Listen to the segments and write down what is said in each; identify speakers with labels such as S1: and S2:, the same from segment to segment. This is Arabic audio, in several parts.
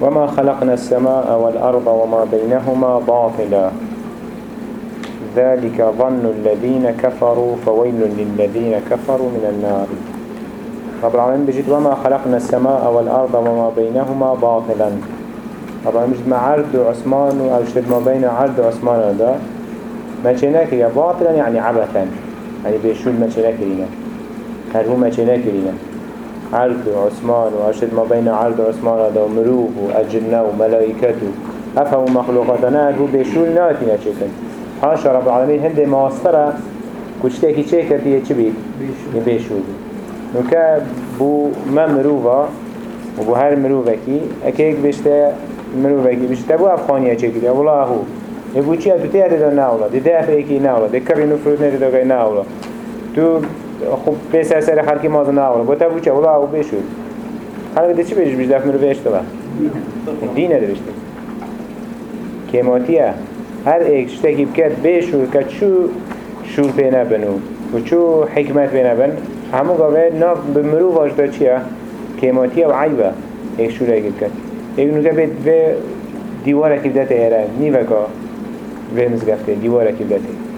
S1: وما خلقنا السماء والأرض وما بينهما باطلا. ذلك ظن الذين كفروا فويل للذين كفروا من النار. رب العالمين بجد وما خلقنا السماء والأرض وما بينهما باطلا. رب العالمين بجد ما عرض عثمان أو شد ما بين عرض عثمان هذا. ما چنك يا باطلا يعني عبثا. يعني بيشول ما چنك لنا هل هو ما چنك لنا عرض عثمان وأشد ما بين عرض عثمان هذا ومروف وأجنة وملائكته. أفهم مخلوقاتنا هو بيشول ناتنا چكن حاشا رب العالمين هنده ماسترة كشتاكي چه كردية چه بيت؟ بيشول نوكا بو ما مروفا وبو هر مروفكي أكيك بشتا مروفكي بشتا بو افخانية چه كردية والله هو يبو چي؟ ادو تيه دا ناولا. دي دافع ناولا. دي كري نفروت نده دا ناولا. تو خوب به سر سر خلکی مازن اول گوته بو چه اولا او بشود. خلق ده چی بجش بجش دفن رو بهشت دو دینه. ده بشت کماتیه هر ایک شتکی بکرد بشود که چو شور پی نبنو و چو حکمت پی نبن. همون گاوه نا به مرو آجدا چیه؟ کماتیه و عیبه. ایک شور ایک بکرد. ایک نوکه به دیواره که بدته ایره نیوه که به مزگفته. دیواره که بدته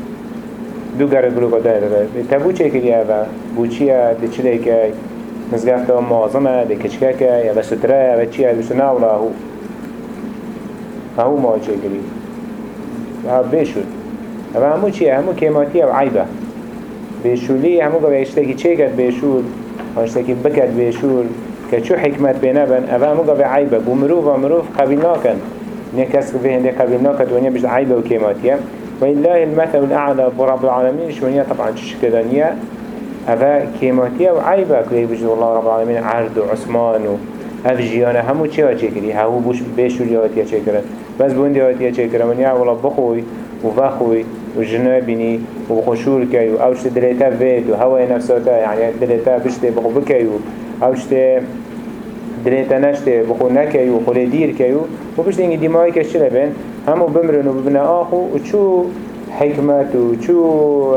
S1: دو گره گلوکا داره تبو چه کریه و بو چیه ده چله که مزگفته معظمه ده کچکه که یا ستره یا چیه دوست ناولا هو. هو ما چه کریه و بشود. و همو چیه؟ همو کیماتی و عیبه. بشولی همو گوه اشتاکی چه کرد بشود؟ و اشتاکی بکرد بشود. که چو حکمت بینه بن أو همو گوه عیبه. بو مروف و مروف قبیل ناکن. نه کس که هنده قبیل ناکد و بجد عیبه و کیماتیه و الله المثل الاعلى برب العالمين شونيا طبعا شكدانية أفا كيماتية وعيبة. كلي بجد الله رب العالمين عرض وعثمان و اف جيانا همو چه ها چه کری هاو بوش بیشور یاوتیا چه کرن بس بوند یاوتیا چه کرن من یا ولا بخوی و بخوی و جنه بینی و بخوشور کی و اوشت دلیتا بید و هوای نفساتا يعني دلیتا بشته بخو بکی و اوشت دلیتا نشته بخو نکی و خلی دیر کی و بشته اینگی دیمایی کش چه بین همو بمرن و ببنه آخو و چو حکمت و چو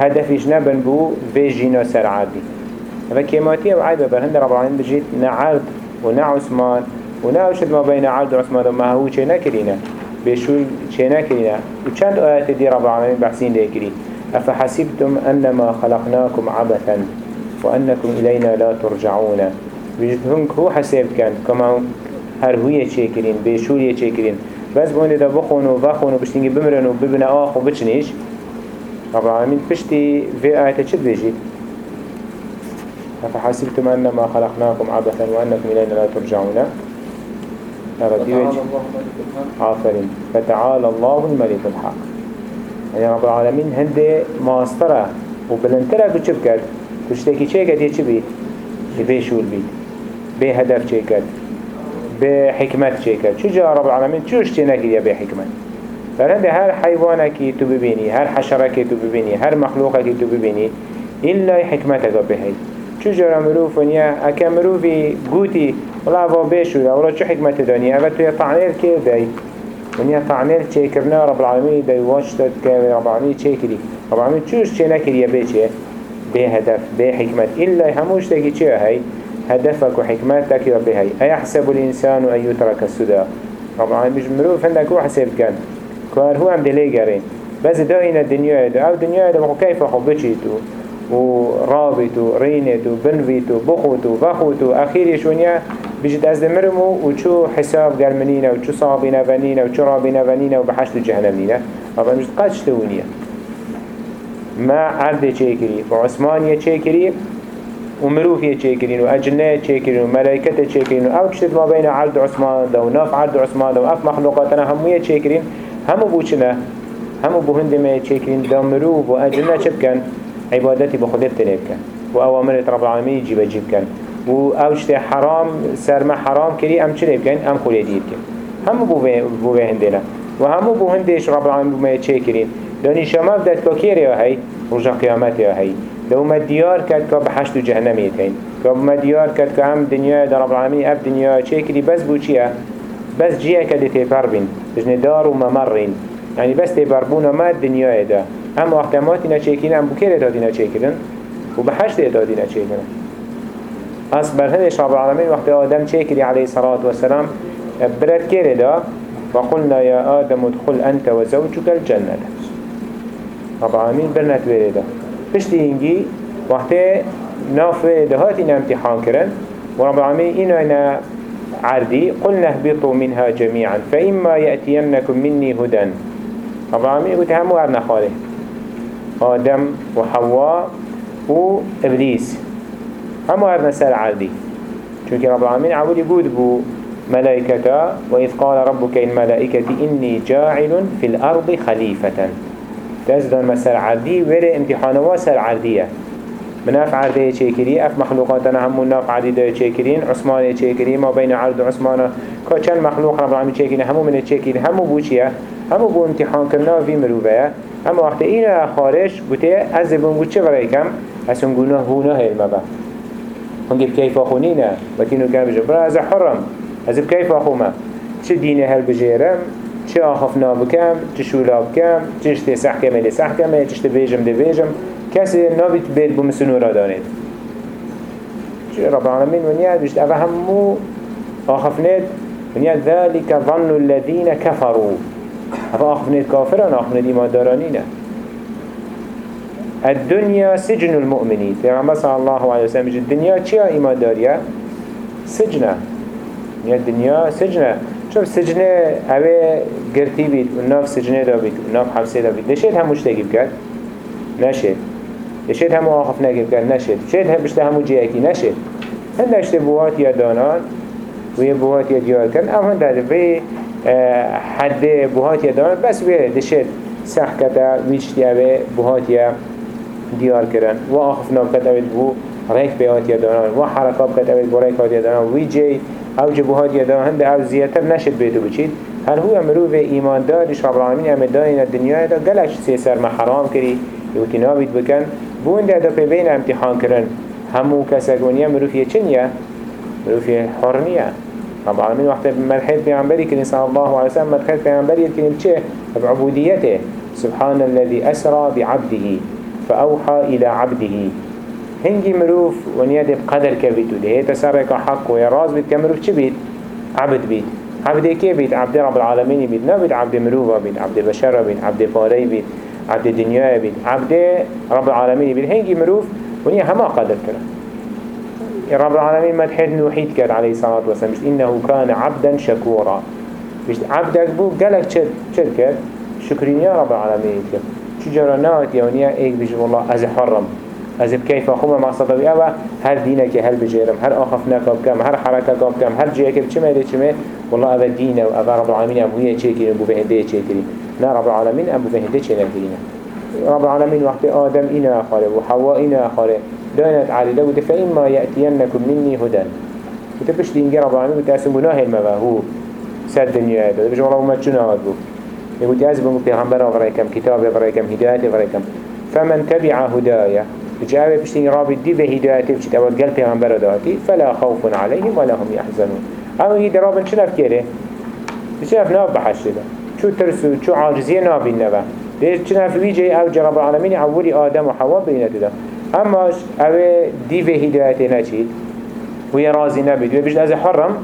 S1: هدفش نبن بو في جينا سرعادي فكيماتية وعيبة برهند رب العالمين بجيت نعرض ونا عثمان ونا أشد ما بين عرض عثمان وما هو چه نكرينا بشول چه نكرينا وچند آيات دي رب العالمين بحسين ليكري أفحسبتم أنما خلقناكم عبثا وأنكم إلينا لا ترجعون. بجيت هنك هو حساب كان كما هر هو چه بشول چه كرين بس بونده دا بخونو وبخونو بشتنگي بمرن وببنى آخ وبچنيش رب العالمين بشتي في آيات چه بيجيت أفحسبتم أنما خلقناكم عبثا وأنكم إلينا لا ترجعون. عافرين فتعالى الله الملك الحق. يعني رب العالمين هنده ماسترة وبلنترة بچه بكر كشتكي چه كد يچه بيت چه كد بحكمت چه كد شو جاء رب العالمين چوش چه نكد يا بحكمت فهنده هر حيوانك تو ببيني هر حشرك تو ببيني هر مخلوقك تو ببيني إلا حكمتك بهي چو جرا مروف ونیا اکا مروفی گوتی ولا افا بيشو ولا چو حکمت دانیه اوه توی طعنیل که دای ونیا طعنیل چه کرنا رب العالمین دای واشتد که رب العالمین چه کری؟ رب العالمین چوش چه نکریه بی چه؟ بی هدف بی حکمت. إلا هموش تاکی چه هی؟ هدفك وحكمتك يا بهي أيحسب الإنسان أن يترك السدى؟ العالمين مش مروف عندك هو حساب كان. كار هو عم دلي قرين. بس داين الدنيا ده أو الدنيا ده كيف أخو بچيتو و رابط و رینت و بنویت و بخوت و بخوت و اخیرش ونیا بجد از دمرمو و چو حساب گرمنینه و چو صابی نونینه و چو رابی نونینه و بحشت جهنم نینه اما مجد قدش تونیه ما عرض چه کری و عثمانیه چه کری و مروفیه چه کرین و اجنه چه کرین و ملائکت چه کرین و أو چشت ما بین عرض عثمان ده و ناف عرض عثمان ده و اف مخلوقاتنا چه کرین همو بوچنه همو بهندمه چه کرین ده مروف و اجنه چه بکن عبادتي بخودت تنب كان و اوامرت رب العالمين يجيب كان. و اوشت حرام سرما حرام كري أم چنب كان أم خولي دير كان. هم بو به هندنا و هم بو هندش رب العالمين بما يتشي كرين داني شما بدأت كاكير يا هاي رجع قيامت يا هاي. لو ما ديار كد كا بحشت جهنم يتين. كا ما ديار كد كا هم دنيا در رب العالمين اب دنيا چه كري بس بو چيا بس جيه كد تيبر بين. بجن دار و ممرين. يعني بس تيبر بونا ما الدنيا ده. هم احتماتی نچیکین هم بکره دادی نچیکن و به حشت دادی نچیکن أصبر هنش رب العالمين وقت آدم شكري عليه الصلاة والسلام برد كيري دا وقلنا يا آدم ادخل أنت وزوجك الجنة. رب العالمين برنت ويري دا پشتی هنگی وقتی ناف دهاتی امتحان کرن ورب العالمين إنا عردي قلنا اهبطوا منها جميعا فإما يأتينكم مني هدى رب العالمين قلت همو أرنا خاله آدم وحواء وإبليس همو أرنا سر عردي چونك رب العالمين عبود يقول بو ملائكة وإذ قال ربك الملائكة إني جاعل في الأرض خليفة تزدان مسر عردي ولا امتحانوا سر عردية من اف عرده چه اف مخلوقاتنا همون ناف عدیده چه کرین عثمان چه ما بین عرض و عثمان که چند مخلوق رب العالمین چه همو من چه کری همو بو چیه همو بو امتحان کرنا وی مروبه اما وقت این خارش بوده از بون بود چه برای کم از اون گناه گناه علمه با هنگی بکیف آخونینه و تینو کن بجه برا از حرم از بکیف آخومه چه دینه هل بجیرم چه آخف نابکم چه شولاب کم چه اشتی سحکمه لی سحکمه چه اشتی بیجم دی بیجم کسی نابید بید بو مسنورا دانید رب العالمين ونيا بيشت أفا همو آخفنيت ونيا ذلك ظن الذين كفروا أفا آخفنيت كافرا آخفنيت إيمان دارانين الدنيا سجن المؤمنين. في غمبر صلى الله عليه وسلم الدنيا چيا إيمان داريا سجنة. الدنيا و سجنه اوه گرتی بید و ناف سجنه دا بید و ناف حبسه دا بید. نشید هموش تگیب کرد؟ نشید. نشید همو آخف نگیب کرد؟ نشید. شید بشته همو جیعکی نشید. هندشت بوات یا دانان و یه بوات یا دیار کرد. اما در به حد بوهات یا دانان، بس وی دشید. سخ کتا ویچ اوه بوهات یا دیار کرن و آخف ناف کتا بید بو ریک بیات یا دانان، و حرکاب کتا بید بو ریک بیات یا دانان. وی جی أو جبوهات یا دانان هنده أو زیادتر نشد بیدو بچید. هل هو مروف ایمان دارش رب العالمین امدانین الدنیا دا گلش سیسر ما حرام کری. یوتی نابید بکن بون ده دا بین امتحان کرن. همو کسگونیه مروفیه چنیه؟ مروفیه حرنیه. رب العالمين وقت مرحل پیغمبری کنی صلی الله علیه وسلم مرحل پیغمبری کنی چه؟ بعبودیته سبحان الذي أسرى بعبده فأوحى إلى عبده. هنجي مروف ونياد بقدر كبيتو ده تسرق حق ويراز بيت كمروف چه بيت عبد بيت عبد كي بيت عبد رب العالمين بيت نبيت عبد مروفا بيت عبد بشر بيت عبد فاري بيت عبد الدنيا بيت عبد رب العالمين بيت هنجي مروف ونيا هما قدر كرا رب العالمين ما تحيد نوحيد كر عليه الصلاة والسلام. إنه كان عبدا شكورا مش عبدك بو قالك شر كر شكرين يا رب العالمين كر شو جرانات يا ونيا ايك بيجي والله از حرم. از بكيف أخوما مع صدوي أوا هر دينك هل بجيرم هر أخفناك بكم هر حركك بكم هر جيك بچما دي چما والله أبا دينه وأبا رب العالمين أبوية چيكرين أبو بهنده چيكرين نا رب العالمين أبو بهنده چيكرين رب العالمين وقت آدم إنا أخاره وحواء إنا أخاره. دانت علي لو فإما يأتينكم مني هدى وتبش دينجي رب العالمين وتأسم بناه المبا هو. سد دنيا هذا بيجي والله ما تشنا هذا يقول يازم بيغمبر أغريكم كتاب أغريكم هداية أغريكم فمن تبع هدايا بجاوه بشتين رابط دي بهدايته بشت أول قلب پیغمبر داتي فلا خوف عليهم ولا هم يحزنون اما هي درابن شنف كيره بشنف ناب بحشده شو ترسو شو عاجزية نابين نبا ليش شنف ويجي أو جرب العالمين عولي آدم وحواء بينته ده اما اوه دي بهدايته نچيد ويا رازي نبيد ويبشت از حرم.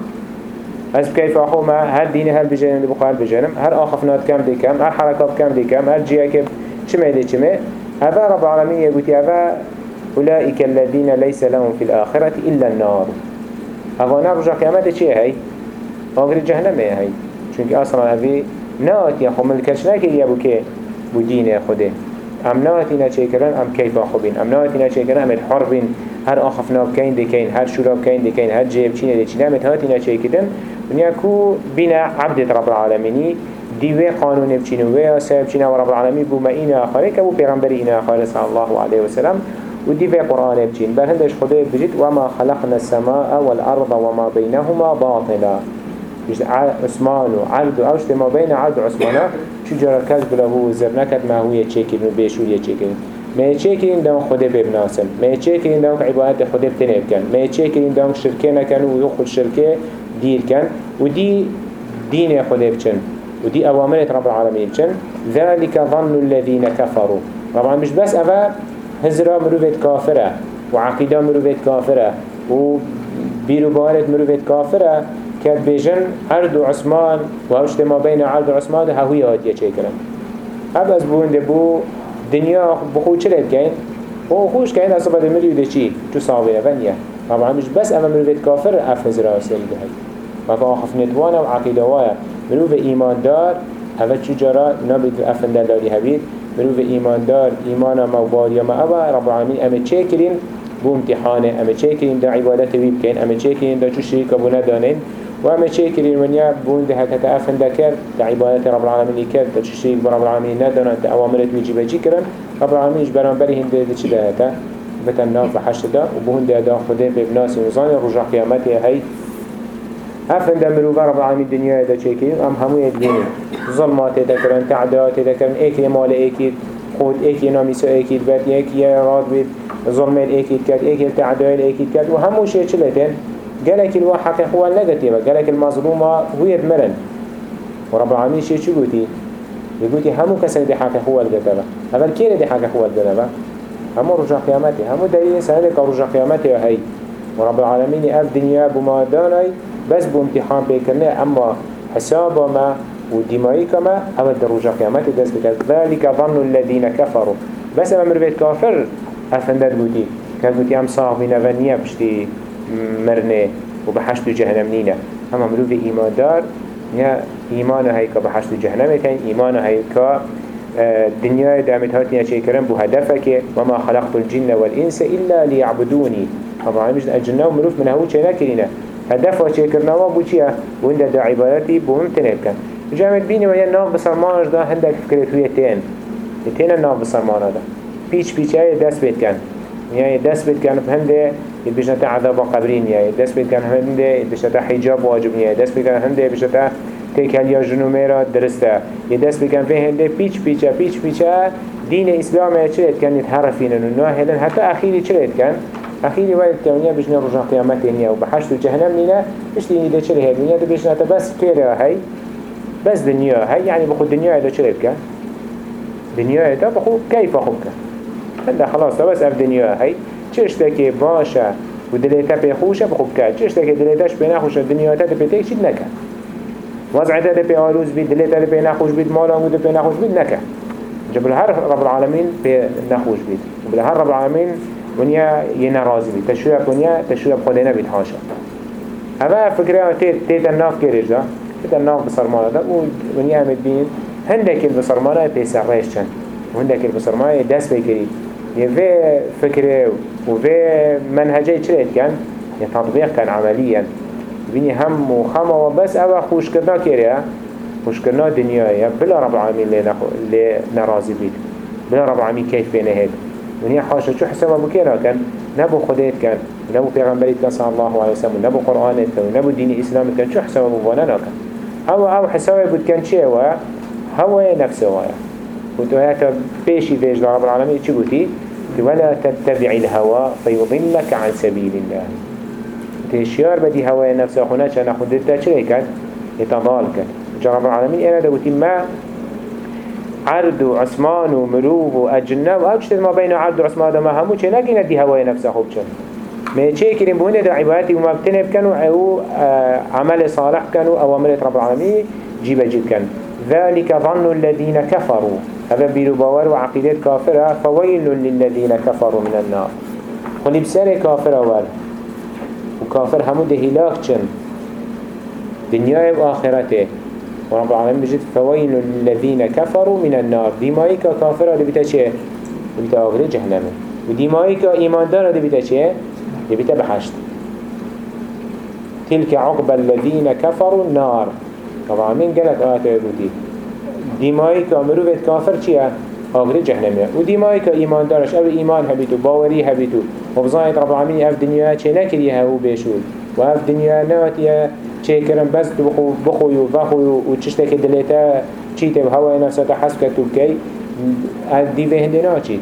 S1: از كيف أخو ما؟ هر دين هر اللي بخار بجانم هر آخفنات كم دي كم هر حركات كم دي كم هر جيا كم شما دي شما هذا رب العالمين يقول هذا أولئك الذين ليس لهم في الآخرة إلا النار. أفانا رجع قيامته چه هاي؟ آخر جهنم هاي. چونك أصلا هذي نات يا خمل كرشناك يا بو كي بو دين خده ام ناتي نچيكرن ام كيف خوبين ام ناتي نچيكرن ام الحربين هر آخفنا بكين دكين هر شورا بكين دكين هر جيب چين دي چين ام هاتي نچيكرن ونيا كو بنا عبد رب العالمين دیوه قانون بچینه و یا سبب چینه و رب العالمین بو ما این آخره که بو پیغمبری این آخره صلی الله علیه وسلم و دیوه قرآن بچین. بل هندش خدای بجید وما خلقنا السماء والأرض وما بينهما باطلا. عثمان و عبد و اوشت ما بین عبد و عثمانه چو جرا کذب له زر نکد ما هو چه کرن و بیشور یه چه کرن ما چه کرن دام خدا ببناسن ما چه کرن دام عبادت خدا بتنب کن ما چه کرن دام شرکه نکن و خود شرکه دیر کن. و دی دین خدا بچن. ودي أوامر رب العالمين. چن؟ ذلك ظن الذين كفروا. طبعا مش بس أفا هزرا مروفت كافرة وعقيدة مروفت كافرة و بيرو بارد مروفت كافرة كد بيجن عرض عثمان وهوشت ما بين عرض عثمان هوية هاتية چيكرن هب از بونده بو دنيا بخو چلت كين و خوش كين أصلا بده مليو ده چي چو صاوية ونيا طبعا مش بس اما مروفت كافر افز راسل ده وفا آخف نتوانا وعقيدة وايا مروف ايمان دار؟ هذا چجارا نبید افن دلالی هبید مروف ایمان دار؟ ایمان ما و باریا ما اوا رب العالمین. امه چه کرین بو امتحانه. امه چه کرین دا عبادت وی بکن امه چه کرین دا چو شریک بو ندانین. و امه چه کرین ونیا بون ده هکت افن دا کرد دا عبادت رب العالمین کرد دا چو شریک بو رب العالمین ندانن. دا اوامرت وی جی کرن؟ رب العالمین جبران بری هنده دا چی ده هتا بتن ناف بحشت دا. و بو هنده دا خوده ببناسی وزان رجع قیامتی هی. هفن دا مروفا رب العالمين الدنيا دا چيكين ام همو يديني ظلمات تعدات دا كرن ايكي مال ايكي خود ايكي ناميسو ايكي بات ايكي راد بيت ظلم ايكي كات ايكي تعدال ايكي كات وهمو شيء چلتين قالك الواحق هو النجاتيبا قالك المظلومة هو يدمرن ورب العالمين شيء شو قوتي يقولي همو كسر دي حق هو الجتبا هذا كير دي حق هو الجتبا همو رجع قيامتي همو دليل سنة رجع قيامتي هاي ورب العالمين اف دنيا بما داني بس بو امتحان اما حساب ما ودمائي كما اما در رجع قيامت دست بكت ذلك ظن الذين كفروا. بس اما مروفيت كافر افندت كان بودي ام صاحبين ونيا بشتي مرنه وبحشت جهنم نينا اما مروفي ايمان دار ايمان هيك بحشت جهنم كان ايمان هيك الدنيا دامت هاتني شيء كرم بو هدفك وما خلقت الجن والإنس إلا ليعبدوني طبعا مش الجنة ومروف من هو شيء نكرينه هدف و چه کرنوا بو چیه و انده دا عبادتی بو هم کن جامعت بینی و یه ناف بسرمانش دا هندک فکرت توی تین تین ناف بسرمانه دا. پیچ پیچ های دست بید کن يعني دست بيت كان هنده بيشتا عذاب قبرين يعني دست بيت كان هنده بيشتا حجاب واجب يعني دست بيت كان هنده بيشتا تيك هل يا جنوميرا درسته يدست بيت كان فيه هنده بيچ بيچا بيچ بيچا دين اسلام چلت كان يتحرفين انه هلن حتى اخيري چلت كان أخيري وقت كونيا بجنا رجع قيامت نيا وبحشت الجهنم نينا مش تيني ده چلي هاي دنيا ده بجنا بس كيرا هاي بس دنيا هاي يعني بخو دنيا ده چلي بك دنيا ده بخو كيف أخوك هذا خلاص بس أف دنيا هاي چشتك باشا ودليتا بيخوشة بخو بك چشتك دليتاش بيناخوشة دنيا ده بيتك شد نكا وضعته ده بيعروز بيد دليتا ده بيناخوش بيد مالا وده بيناخوش بيد نكا جبل هر رب العالمين بيناخوش بيد جبل هر رب العالمين ونیا یه ناراضی بید تشویق ونیا تشویق خود نبید حاشا اما فکره تیت تیت الناف کرش دا تیت الناف بسرمانه دا ونیا همید بین. هندک بسرمانه پیسر ریش چند؟ هندک بسرمانه دست بگیرید. یه وی فکره و وی منهجه چرید کن؟ یه تطبیق کن عملیا بینی هم و خم و بس أو خوش کرنا کریه خوش کرنا دنیایه بلا رب العالمین لی نرازی بید. بلا رب العالمین کیف بینه هید ونیا حاشا چو حسابا بو كيرا كان نبو خديت كان نبو پیغمبريت كان صلى الله عليه وسلم. نبو قرآنت كان نبو دين إسلام كان شو حسابا بو وأنا كان أو آو حسابا بود كان چه هو هو نفسه وايا وتو هاتا بيشي فيش رب العالمين چه بوتي ولا تتبع الهوى فيضلك عن سبيل الله. تشيار بدي هوا نفسه خنا چنا خدتا چه كان يتضال كان رب العالمين أنا دوتي ما عرض و عثمان و مروف و اجنه و اوشتد ما بین عرض و عثمان دا ما همو چه نگینه دی هوای نفسه خوب چن ما چه کریم بونه دا و مبتنب کن و أو عمل صالح کن و اوامرت رب العالمین جيب جيب كان ذلك ظن الذين كفروا هذا بيرو باور وعقيدة كافرة فويل للذين كفروا من النار. خلي بسر كافر أول وكافر همو ده هلاك چن دنيا وآخرته ورب العالمين بجد فويل للذين كفروا من النار. ديمائك كافر اللي بتا چه؟ بتا آغري جهنم إيمان دار اللي بتا چه؟ اللي بتا بحشت تلك عقب الذين كفروا النار. طبعا من قالت آيات يقولي ديمائك مروفت كافر چيه؟ آغري جهنم وديمائك إيمان دارش أو إيمان هبيتو باوري هبيتو وبزايد رب العالمين أف دنيا چه نكريها هو بيشول وأف دنيا نواتيا چه کرن بس بخو بخوی و بخوی و چشته که دلیتا چیته و هوای نفساتا حسب کتو بکی دیوه هنده ناچید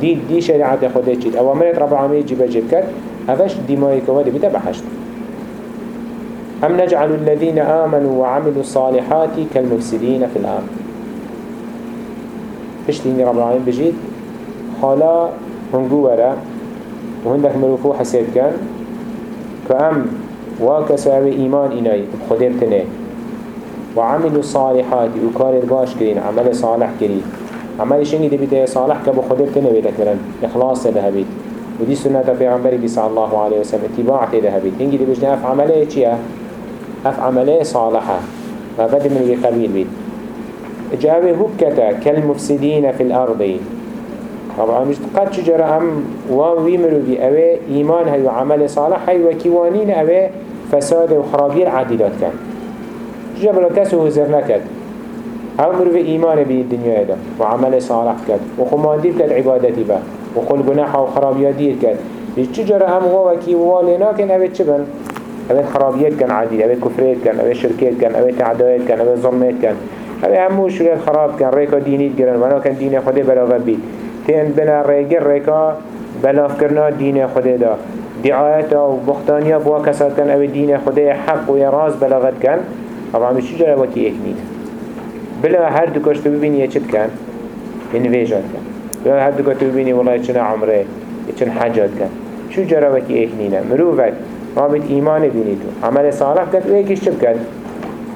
S1: دی دی شریعت خود چید اوامرت رب العالمین جیبه جیب کرد. هفش دیمایی که وده بیده بحشت أم نجعل الذين آمنوا وعملوا الصالحات كالمفسدين في الأرض. فشتين رب العالمين بجيد خالا هنقو ورا وهندك مروفو حسيب كان فأم واكسا إيمان إناي خدبتنه وعملوا الصالحات وكار الباش كرين عمل صالح كرين عمل شنگي دي بيته صالح كبو خدبتنه بيتا كرن إخلاص ده بيت ودي سنة پیغمبر بي صلى الله عليه وسلم اتباع ده بيت هنگي دي بجنا اف عمله چيه اف عمله صالحة. فبدي من يقبيل بيت جاوه هكتا كالمفسدين في الأرض. طبعا مش قد شجرة أم وان مروفي أوه إيمان هاي وعمل صالح هاي وكيوانين أوه فساد وخرابير عديدات كان شجرة بلا كسو هزر نكد أو مروفي إيمان بي الدنيا دا وعمل صالح كد وخماندير كد عبادتي با وخل جناح وخرابيات دير كد شجرة أم هو وكيوالينا كان أوه چبن أوه خرابيات كان عديد أوه كفريت كان أوه شركات كان أوه تعدايات كان أوه ظلمات كان أوه همو شريات خراب كان ريكا دينيت جرن وأنا كان دين خده بلاغت بيت تين بنا ريجر ريكا بلاف كرنا دين خده دا. دعایت و بختانیا بوا کسات کن او دین خدا حق و راز بلغت کن. اما همیشه جای وکی اهنید بلا هر دو کشتو ببینی یه چید کن؟ یعنی ویجاد کن. بلا هر دو کشتو ببینی والله چن عمره چن حجات کن. شو جرا وکی اهنینه مروفت. ما بید ایمان بینی تو. عمل صالح کن و یکیش چی بکن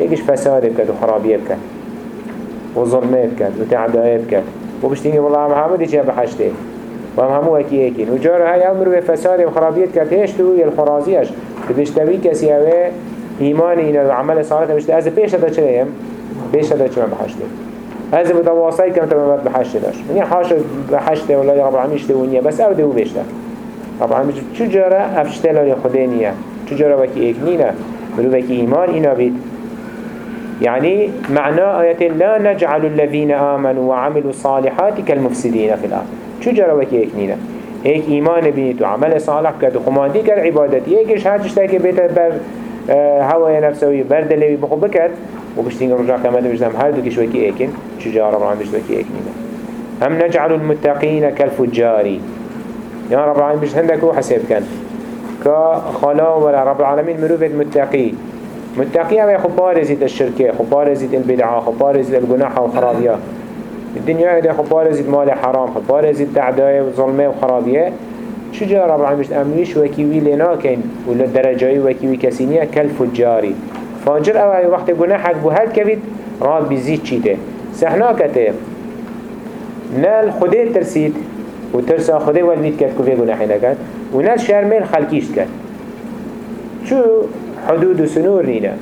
S1: یکیش فساد بکن و خرابی بکن و ظلمه بکن و تعدایه بکن و بشتینگی والله محمد چی بحشته؟ و هم همو اکی ایکین و جار های أمر به فساد و خرابیت کرد هشت و یل خرازیش که بشتوی کسی اوه ایمان اینه و عمل صالح بشته از دا چه ایم؟ پیش دا چه بحشته از متواصل کم تمامت بحشته داشت من یه حاش بحشته والله رب العالمین ونیا بس أو دو بشته رب العالمین چو لای خده نیه چو جاره وکی ایک نینه بلو وکی ایمان اینا بید. يعني معنى آية لا نجعل الذين آمنوا وعملوا الصالحات كالمفسدين في الأرض. شو جرى وكي اكنينا هيك إيمان بيت وعمل صالح كد وخماندي كر عبادتي هيكش هاتش تاكي بيت بر آه هوا نفسوي بردلوي بخو بكت وبشتين رجع كما بجنم هل دوكيش وكي اكن شو جرى رب العالمين وكي اكنينا هم نجعل المتقين كالفجار يا رب العالمين بجد هندك هو حساب كان كخلا ولا رب العالمين مروفة متقين متقي أو خب بارزيد الشركة خب بارزيد البدعة خب بارزيد الجناح والخرابية الدنيا ده خب بارزيد مال حرام خب بارزيد تعداية وظلمة وخرابية. شو جاء رب العالمين؟ أمنيش وكيوي لناكن ولا درجاي وكيوي كسينية كالفجاري فاجر أو وقت جناحك بهاد كبيت؟ راد بيزيد شيته سحناكته. نال خده ترسيد وترسى خده والبيت كات كفي جناحي نكات ونال شرمين خلقيش كات شو حدود و سنور نينا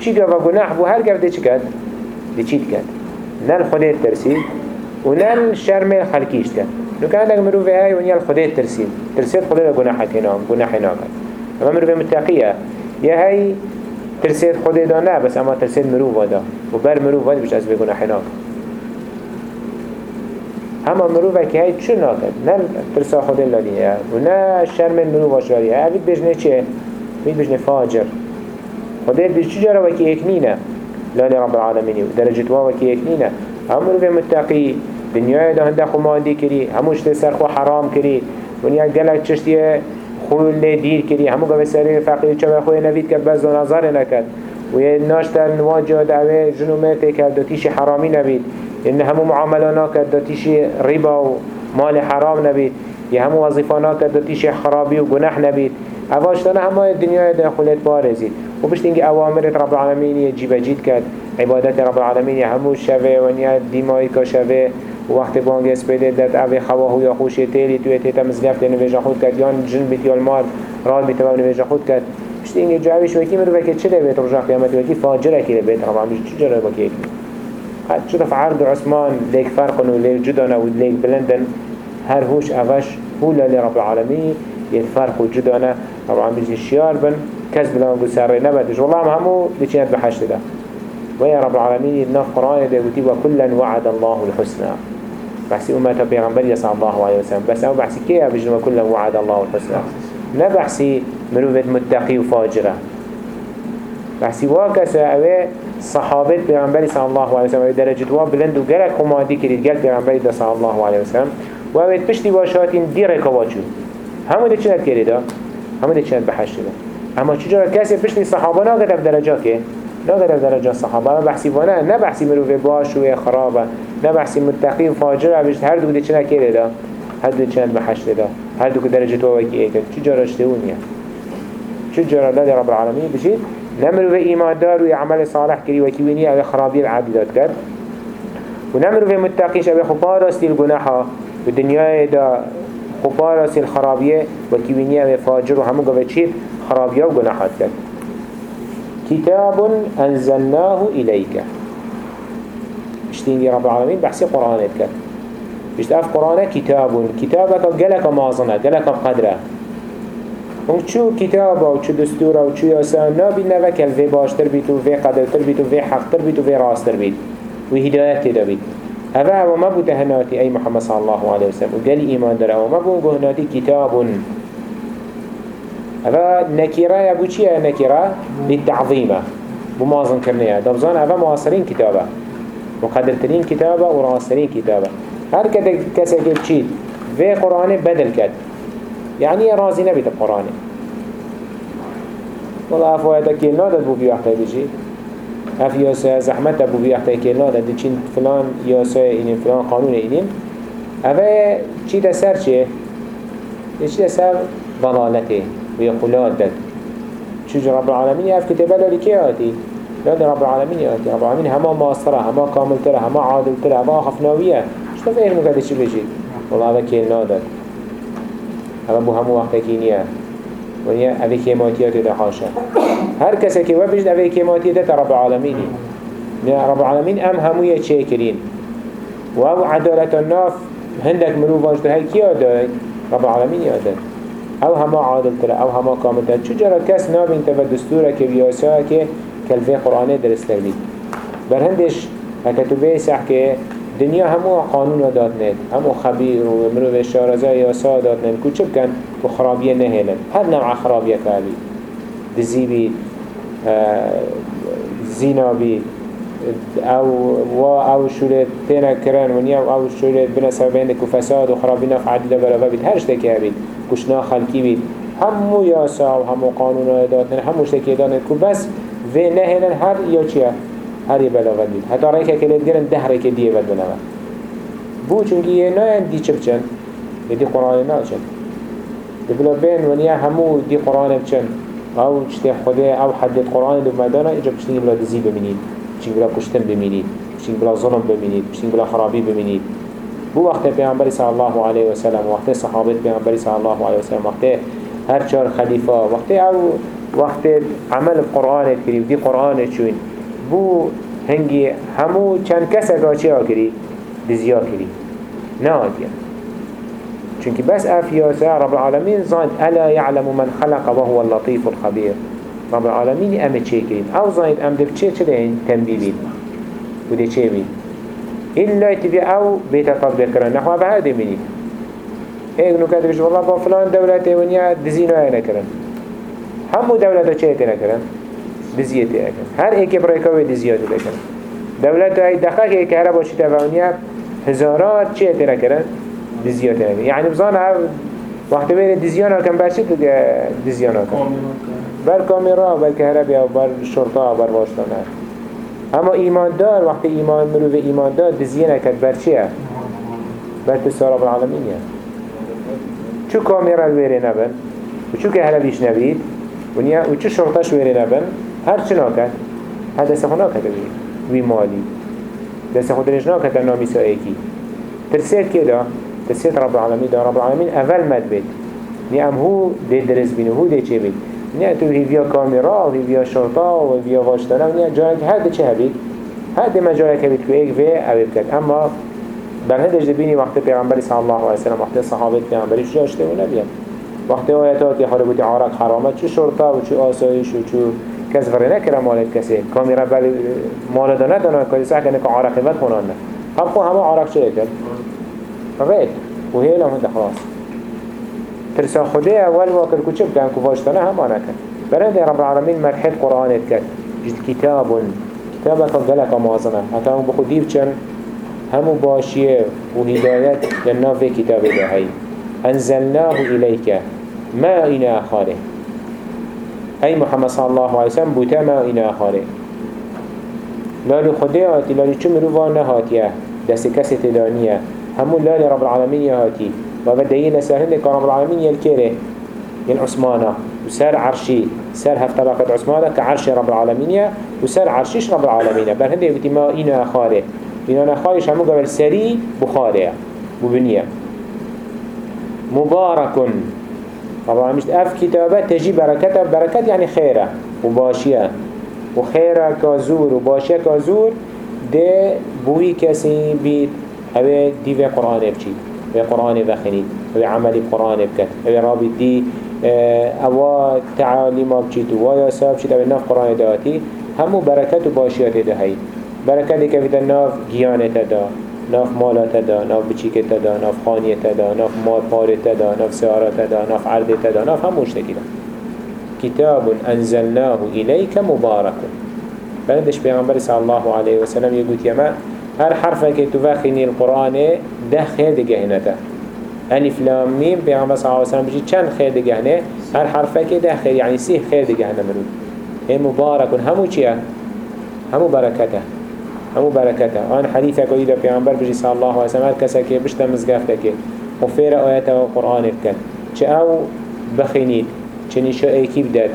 S1: چی گفت گناه بو هر گفت چی کد؟ دی چی کد؟ نل خودت ترسید و نل شرم خلقیش کد نو که عندك مروفه هاي ونيال خودت ترسید ترسید خودت گناه کنام گناه ناکد اما مروفه متقیه. یا هاي ترسید خودت نه بس اما ترسید مروفه دا و بر مروفه بش از بگناه ناکد اما مروفه که هاي چون ناکد نل ترسا خودت لدیه و نه شرم مروفه شاریه اوید بجنه چیه؟ مید بجنه فاجر. خدای بیش چجرا وکی اکنینه لالی رب العالمین درجت وا وکی اکنینه همون به متقی دنیای ده هنده خماندی کری هموش ده سرخو حرام کری ونیا گلک چشتی خول دیر کری. همو گوه سری فقیر چه خوی نوید کرد بز و نظر نکد. و یه ناشتر نواجه دعوه جنومت کرد. داتیش حرامی نبید این همو معاملانا کرد داتیش ربا و مال حرام نبید یه همو وظیفانا کرد داتیش خرابی و گناه نبید اواشتانه همه دنیای داخلت بارزید و بشت اینکه اوامرت رب العالمین جیب جید کرد. عبادت رب العالمین همو شوه و نیا دیمایی که شوه. وقت بانگ اسپیده داد اوه خواه یا خوش تیلی توی تیتا مزلیف لنویجا خود کرد. یا جن بیت یا المال راد بیت و نویجا خود کرد. بشت اینکه جاویش وکی مرو وکی چه بیت رجا قیامت وکی فاجره که بیت رب العالمین چه جره وکی؟ حد شده عرض عثمان لیک فرقن و لیک جدن و لیک بلندن. هر هوش اوش هو لرب العالمين يتفرق جدنا طبعا بيجي شيار بن كسب لما قل ساري نبتش والله هم همو لچينات بحشت ده. ويا رب العالمين يدناف قرآن ده وتي وكلا وعد الله الحسنى. بحسي أمة بيغنبري صلى الله عليه وسلم. بس أو بحسي كيه بجن وكلا وعد الله الحسنى؟ نبحسي مروفة متقي وفاجرة. بحسي واكسا اوه صحابت بيغنبري صلى الله عليه وسلم. درجة واب بلند وقالك خمادي كريد قال بيغنبري صلى الله عليه وسلم. وابد پشتی واشاتین دیر کواچو همه ده چند کرده؟ همه ده چند بحشت ده اما چجورا کسی پشتی صحابه ناگد درجه که؟ ناگد درجه صحابه. اما بحثی وانه نه. بحثی مروف باش و خرابه نه بحثی و فاجر بشت هر دو ده چند کرده هر دو چند بحشت ده هر دو که درجه تو وکی ایکن چجورا اشتهونیه جرى لا رب العالمين بجيت نمرو في إيمان دار ويعمل صالح كري وكيويني أو خرابي العبدات كد ونمرو في متقيش أو خبارس الجناحة بالدنيا دا خبارس الخرابية وكيويني أو فاجر وهمو قوة شيء خرابية وجناحات كد كتاب أنزلناه إليك. اشتيني رب العالمين بحسي قرآن كد بشتاف قرآن كتاب كتابك قلق مازنة قلق قدره و چو کتاب و چو دستور و چو یاسا نابید نوکل وی باشتر بید و وی قدرتر بید و وی حقتر بید و هذا هو ما بود هناتي أي محمد صلى الله عليه وسلم. وقال إيمان دره وما بود هناتي كتاب. هذا نكرة يبو چيه نكرة للتعظيمة بمازن كرنية دبزان هذا معاصرين كتابة. وقدرترين كتابة وراسرين كتابة. هر كده كسا كبشيد في قرآن بدل كد يعني راضي نبيت القرآن والله أفوائد كيلنا داد بو بيوحتا بيجي أف ياسا زحمت بو بيوحتا كيلنا داد چين فلان ياسا إنين فلان قانون إنين أفا چي دا سر چه؟ چي دا سر؟ ضلالته. ويقولات داد. چوج رب العالمين أف كتابة لالي كي آتي لا رب العالمين آتي رب العالمين هما ماصرة هما كامل ترى هما عادل ترى هما خفناوية شو تفهم كده چي بيجي والله أفا كيلنا داد. اما بو همو وقت كينيا ونيا اوه كيماتيات ده حاشا. هر کسی که وبجد اوه كيماتي ده رب العالمين رب العالمين ام همو يتشاكرين و أو عدالة الناف هندك مروف واجده هاي كيا ده رب العالمين يا ده أو هما عادل ترى أو هما كامل ترى چو جرى كس نابين تبا دستورة كي بياسا كي كالفي قرآن درستر بي برهندش هكتو بيسح كي دنیا همو قانون داد نید همو خبیر و مروف شارزه یاسا داد نید کو چه بکن و خرابیه نهیلن هر نوع خرابیه که بید دزی بید زینا بید أو و أو شورت تینا کرن و نیا أو شورت بنا سببین که فساد و خرابی نف عدل برابر بید. هر شته که بید کشنا خلکی بید. همو یاسا و همو قانون داد نید همو شته که داد نید که بس و نهیلن هر یا چیه؟ هر یه بلاغت بید حتی رای که کلید گرن ده رای که دیه بد بلاغت بو چونگی یه ناین دی چه بچن دی قرآن نا چن. دی بلا بین ونیا همو دی قرآن بچن آو چتی خوده آو حدد قرآن دو مدانا ایجا بچنگی بلا دزی بمینید. بچنگی بلا کشتن بمینید. بچنگی بلا ظلم بمینید. بچنگی بلا خرابی بمینید. بو وقت پیامبری صلی الله علیه و سلم وقت صحابت پیامبری صلی الله علیه و سلم وقت هر چهار خلیفه وقت آو وقت عمل قرآن کری دی قرآن چون بو هنگی همو چند کس اگه چه کری دزیا کری. نه آدیا چونکه بس افیاسه رب العالمین زاند الا يعلم من خلق وهو اللطيف الخبير رب العالمین امه چه کرین أو زاند ام دب چه چه این تنبی بید. بوده چه بید؟ إلا تبي أو بيت تطبيق كرن نحو بهذا مني إيه نكاد بيش والله بفلان دولة ونيا دزينا أنا كرن هم دولة شيء كنا كرن بزیتی اکن هر ایک برای کوی دی زیادی بکن. دولت های دقیق ایک هر باشی تفاونیه هزارات چی اتره کرن دی زیادی اکن یعنی بزان هر وقتی بین دی زیان اکن تو دی زیان اکن بر کامیرا بر کهربی و بر شرطا و بر واشتانه اما ایماندار وقت ایمان مرو و ایماندار دزیه نکرد. بر چیه؟ بر تسارا بالعالمینیه چو کامیرا بیره نبن؟ و چو کهربیش نبید؟ و چو شرطش بیره نبن؟ هر چه ناکد هر دست خود ناکد وی مالی. دست خود رنج ناکد نامی سایکی ترسید که دا؟ ترسید رب العالمین. دا رب العالمین اول مد بید. نی ام هو دی درس بین هو دی چه بید. نی تو هیویا کامیرا و هیویا شرطا و هیویا واشتنا نی جایی که هر دی چه بید هر دی مجاله که بید که ایک وی او بکد اما بر هندش دبینی وقت پیغمبری صلی الله علیه وسلم وقت صحابه پیغمبری شو اشته و نبید وقت آیاتات حربوت عراق حرامه چه شرطا و چه آسایش و چه کس وره نکره مالت کسی. کامیرا بل مال دانه دانه کاری سعی کنه که عراقی بد خونان نه هم خو همه عراق چه کرد. غیر و هی لهم خلاص. ترسا خوده اول واکر کچه بکن که واشتانه هم آنه کرد. برند رب العالمین مرحل قرآنت کرد. جد کتاب کتاب که گلک موازنه حتی هم بخود دیو چن. همو باشیه و هدایت لناف کتاب دهی انزلناه إليك ما إنا خاله أي محمد صلى الله عليه وسلم بوتا ما إنا خاله لالي خدياتي لالي چو مروفان نهاتيه دست كسي تدانيه همو لالي رب العالمين يهاتي وبدأينا سهلك رب العالمين يلكيره ين عثمانه. وسار عرشي سر هفت طبقة عثمانة كعرش رب العالمين وسر عرشيش رب العالمين بل هنده يبتي ما إنا أخاره. إنا أخاريش همو قبل سري بخاري وبنية مبارك طبعا مش أف كتابة تجي بركة بركة يعني خيرة وباشية. وخيرة كازور وباشية كازور ده بوي كسي بيت. هوا دي قرآن بچيت في قرآن بخنيت في عملي قرآن بكت في رابط دي أوا تعاليم بچيت ويا ساب بچيت في ناف قرآن داتي همو بركات وباشيات ده هاي بركات كفيت الناف جيانة دا ناف مالات دا ناف بچيكت دا ناف خانيت دا ناف مال پارت دا ناف سيارات دا ناف عردت دا ناف هموش تكيدا كتاب أنزلناه إليك مبارك بلندش بيغمبر صلى الله عليه وسلم يقول يما هر حرف که تو وخینی القرآن ده خیر دیگه نتا الف لام میم پیغمبر صلی الله علیه و سلم بجی چند خیر دیگه نه هر حرفه که ده خیر یعنی سی خیر دیگه نه مرود هی مبارکون همو چیه؟ همو برکته. همو برکته آن حدیثه که ایده پیغمبر بجی صلی الله و سلم هر کسی که بشته مزگفته که و فیر آیت و قرآن بکن چه أو بخینید چه نشو ایکی بدد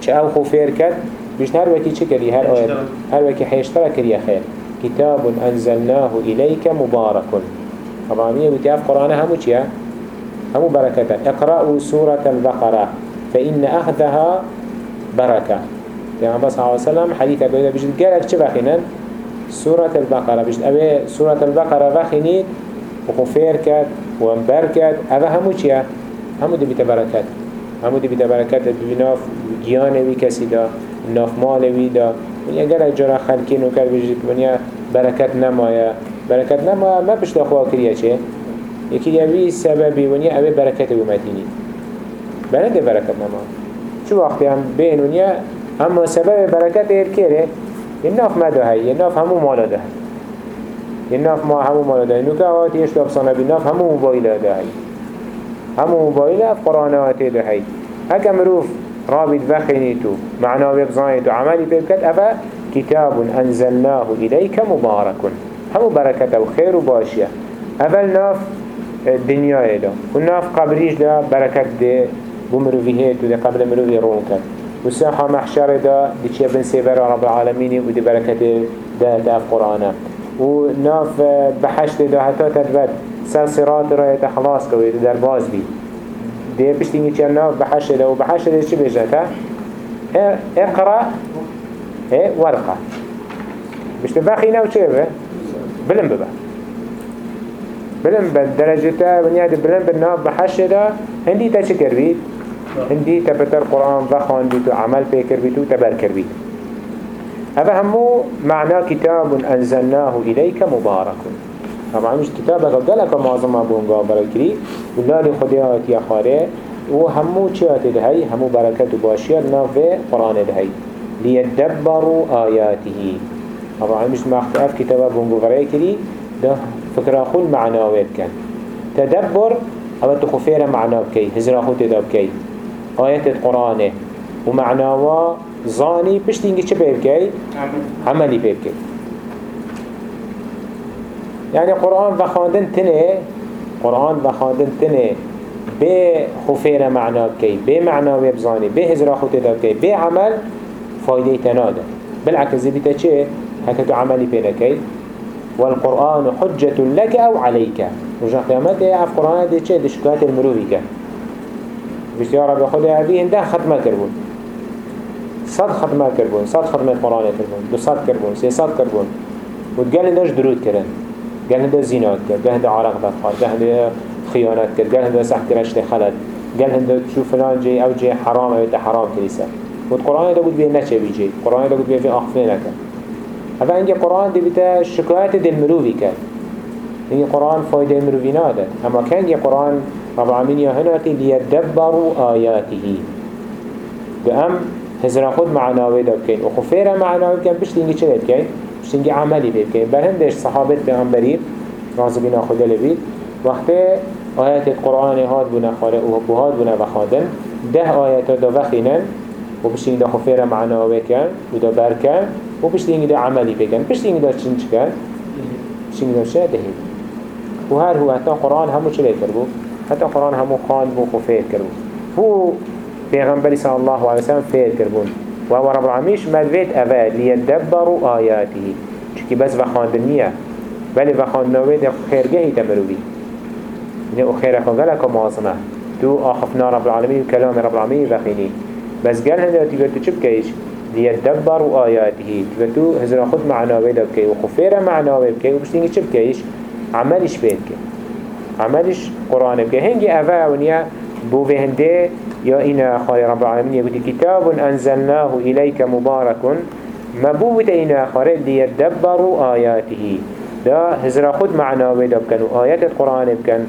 S1: چه أو خوفیر کد بجن هر وکی چه کری هر آیت هر وکی حیشتره کری خیر كتاب أنزلناه إليك مبارك طبعا هي بتعرف قرآن همو چيا همو بركة اقرأوا سورة البقرة فإن أخذها بركة. يعني بس عليه وسلم حديث أبو بجد قالك چه بخينا سورة البقرة. بيشت اوه سورة البقرة وخينيد وغفير و وانبر كات. اوه همو چيا؟ همو دي بيت همو دي بتبركات بناف گيان وي كسي دا ناف مال وي دا. ونیا گره جرا خلقين وكر بيجيت ونیا نما یا برکت نما ما بيشت اخواه یکی چه؟ يكي يوي سببي ونیا اوه بركات ومتيني بلد بركات نمايا. چو وقتی هم بین ونیا اما سبب برکت ایر کره یه ناف مده هی یه ناف همو مالا ده. یه ناف ما همو مالا ده. نو که آتی اشتاب صانه بی ناف همو موبایل ده هی همو موبایل اف قرآن آتی ده هی هکا مروف رابط بخينيتو معناه ببزانيتو عملي ببكت أفا كتاب أنزلناه إليك مبارك همو بركة وخير وباشية أفا ناف الدنيا دا وناف قبريش دا بركة دا بمروفيهيتو دا قبل مروفي رونكا وساحة محشر دا دي چه بن سيبر رب العالمين ودي بركة دا دا قرآن وناف بحشت دا حتى تدبت سر صراط راية خلاص كوي در باز بي دي بشتيني چنا بحشر ده وبحشر ده چه بيجتا اقرأ ورقة. بشت بخينا وچه به بلن ببا بلن بدرجتا بنياد بلن بالناب بحشر ده هندي تا چه هندي تبتر قرآن وخان بيت وعمل بيكر بيت وتبركر بيت هذا همو معنى كتاب أنزلناه إليك مبارك طبعا مش كتابك قالك معظم بونغا بركري ولالي خديات يا خاري وهمو چيات دهي همو بركات باشير نافي قرآن دهي ليدبروا آياته طبعا مش مختلف كتابة بونغو بركري ده فكرة خل معناوات كان تدبر أما تخفير معناه بكي هزرا خو تداب كي آيات القرآن ومعناه ظاني بشتينجي چه بيبكي عملي بيبكي يعني قرآن بخاندن تنه قرآن بخاندن تنه. به خفير معنا بكي به معنا ويبزاني به هزرا خوت بكي به عمل فايدة تناده بالعكس بيتا چه؟ هكذا عملي بينكي والقرآن حجة لك أو عليك رجع قيامته عف قرآن دي چه؟ دي شكات المروفي كان بس يا رب خد أبي هنده ختمة كربون صد ختمة كربون صد ختمة قرآن كربون دو صد كربون سي صد كربون وتقال نداش درود كرن؟ قال هنده زينات كرد قال هنده عرق بدخار قال هنده خيانات كرد قال هنده سحت رشت خلد؟ قال هنده شو فلان جي أو جي حرام أو حرام كريسا والقرآن ده قد بيه نچه بيجي. القرآن ده قد بيه في أخفين لك. هذا إنجي قرآن ده بيتا شكايات دل مروفي كرد إنجي قرآن فايدة مروفي ناده أما كان جي قرآن رب العالمين يهناتي ليدبروا آياته. بأم هزرا خود معناوه ده بكين وخفيرا معناوه بكين بشت انجي چه بكين بشتنگی عملی بید که بر هندش صحابت پیغمبری راضی بینا خدا لبید وقتی آیات قرآن هاد بنا خاله و بهاد بنا بخادن ده آیات دا وخینن و بشتنگی دا خفیر معنا وکن و دا برکن و بشتنگی دا عملی بکن. بشتنگی دا چن چکن؟ بشتنگی دا چه دهید و هر هو حتی قرآن همو چلی کربو حتی قرآن همو خان بو خفیر کربو هو پیغمبر صلى الله عليه وسلم فير كربون وهو رب العالمين مدفيت أفا ليدبروا آياته چونكي بس وخاندنية بل وخاندنوه ده خيرگهي تمروي إنه خير خلقك مواصنة تو آخفنا رب العالمين وكلام رب العالمين وخيني بس قال هنده تقول تشب كيش ليدبروا آياته تقول هزر خد معناه بيدا بكي وخفير معناه بكي وبشتيني تشب كيش عملش بيدك عملش قرآن بكي هنجي أفا ونيا بو هنده يا إنا خالي رب العالمين يقول كتاب أنزلناه إليك مبارك ما بو إنا خالي ليدبروا آياته دا هزر خد معناه بيدا بكن وآيات القرآن بكن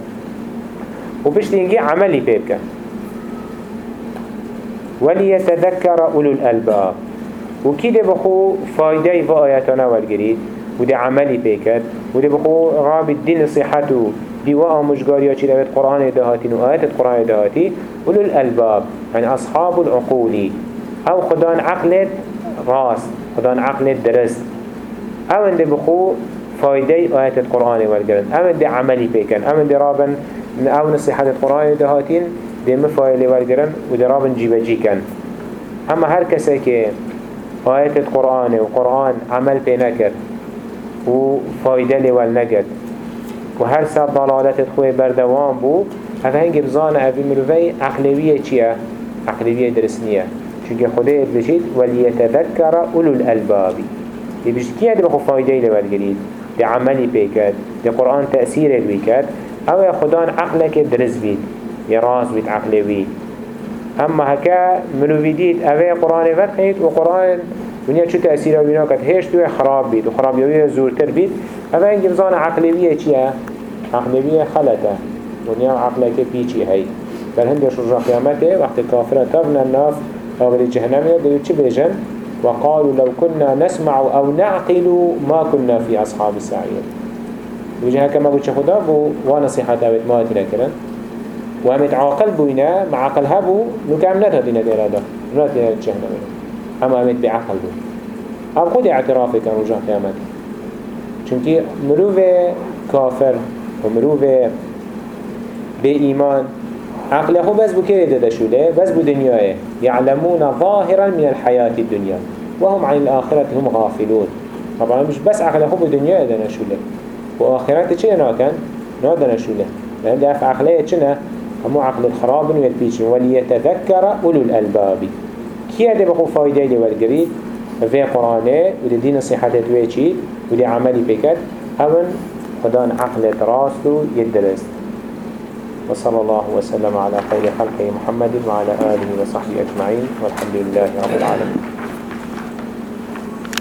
S1: وبشتينجي عملي بيبكن وليتذكر أولو الألباب. وكده بخو فايدة في آياتنا والجريد وده عملي بيكت وده بخو غاب الدين صحته وقع مشغاريا چي لابد قرآن دهاتين وآيات القرآن دهاتي أولو الألباب يعني أصحاب العقول أو خدان عقلت راس خدان عقلت درست. أو انده بخو فايدة آيات القرآن والجرد أو انده عملي بيكن أو انده رابن أو نصيحة القرآن دهاتين دي مفايلة والجرن وده رابن جيبجي كان أما هر كسي كي آيات القرآن وقرآن عمل بينكر وفايدة لول نجد وهر سب ضلالت خوي بردوان بو هفه هنگی بزانه اوی مروفی عقلویه چیه؟ عقلویه درسنیه چونکه خدایت بجید ولیتذکر اولو الالبابی دی بجید کیه دی بخو فایده لول گرید؟ دی عملی پیکد دی قرآن تأثیر الوی کد أو خدان عقلك درس بید يراس بيت عقلوي اما هكا مروفي ديت اوه قرآن فتحيت وقرآن ونیا چو تأثیر اوینا کد هیش توی خراب بید و خرابیوی زورتر بید. اوه این گمزان عقلویه چیه؟ عقلویه خلطه. ونیا عقله که پیچی هی. بل هندش رجا قیامته وقت کافره تغنى الناف قابل جهنمية دلو چه بيجن وقالوا لو كنا نسمع أو نعقل ما كنا في أصحاب السعير وجهة كما قلت خدا بو ونصيحة أبد ما تنكرن وهمت عاقل بوينا مع عقل هبو نكام نتهدين دينا دا نتهدين جهنم. أما همت بعقل بو هم خود اعترافي كان رجع قيامت چونكي مروف كافر ومروف بإيمان عقله هو بس بو كيري دادا شوله بس بو دنياه يعلمون ظاهرا من الحياة الدنيا وهم عن الآخرة هم غافلون. طبعا مش بس عقله هو بدنياه دانا شوله وآخرته چه ناكن؟ نادنا شوله لأن دافع عقلية چنه؟ همو عقل الخراب والبيشن وليتذكر أولو الألباب كي هذا بخو فايدة لي في قرآنه ودي دين صحته تويشي ودي عملي بكت همن خدان عقل راسو يدرست وصلى الله وسلم على خير خلقه محمد وعلى آله وصحبه أجمعين والحمد لله رب العالمين.